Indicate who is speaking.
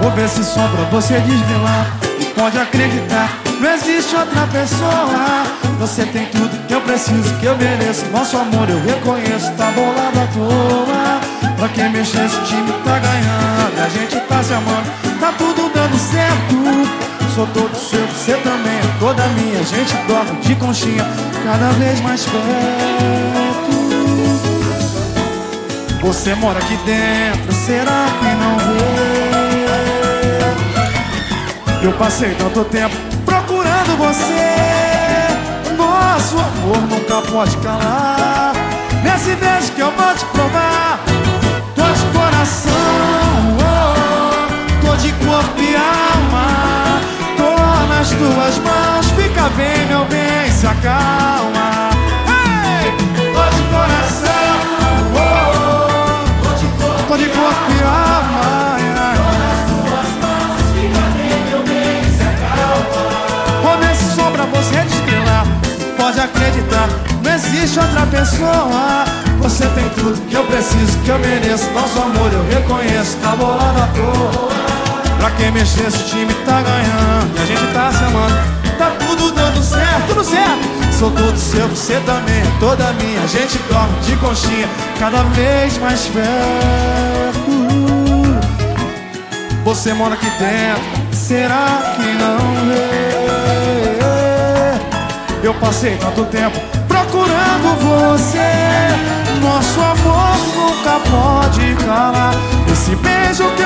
Speaker 1: Vou ver se sobra você desvelar E pode acreditar, não existe outra pessoa. Você tem tudo que eu preciso, que eu mereço Nosso amor eu reconheço, tá bolado à toa. Pra quem mexer esse time tá ganhando A gente tá se amando, tá tudo dando certo Sou todo seu, você também é toda minha. A gente dorme de conchinha, cada vez mais perto. Você mora aqui dentro, será que não vê? Eu passei tanto tempo procurando você. Nosso amor nunca pode calar. Nesse beijo que eu vou te provar bem meu bem, se acalma hey! Tô de coração, oh, tô de corpo e alma pode acreditar, não existe outra pessoa. Você tem tudo que eu preciso, que eu mereço. Nosso amor eu reconheço, tá bolado à toa. Pra quem mexer, esse time tá ganhando. E a gente tá se amando, tudo certo. Sou todo seu, você também é toda minha. A gente dorme de conchinha, cada vez mais perto. Você mora aqui dentro, será que não vê? Eu passei tanto tempo procurando você Nosso amor nunca pode calar Esse beijo que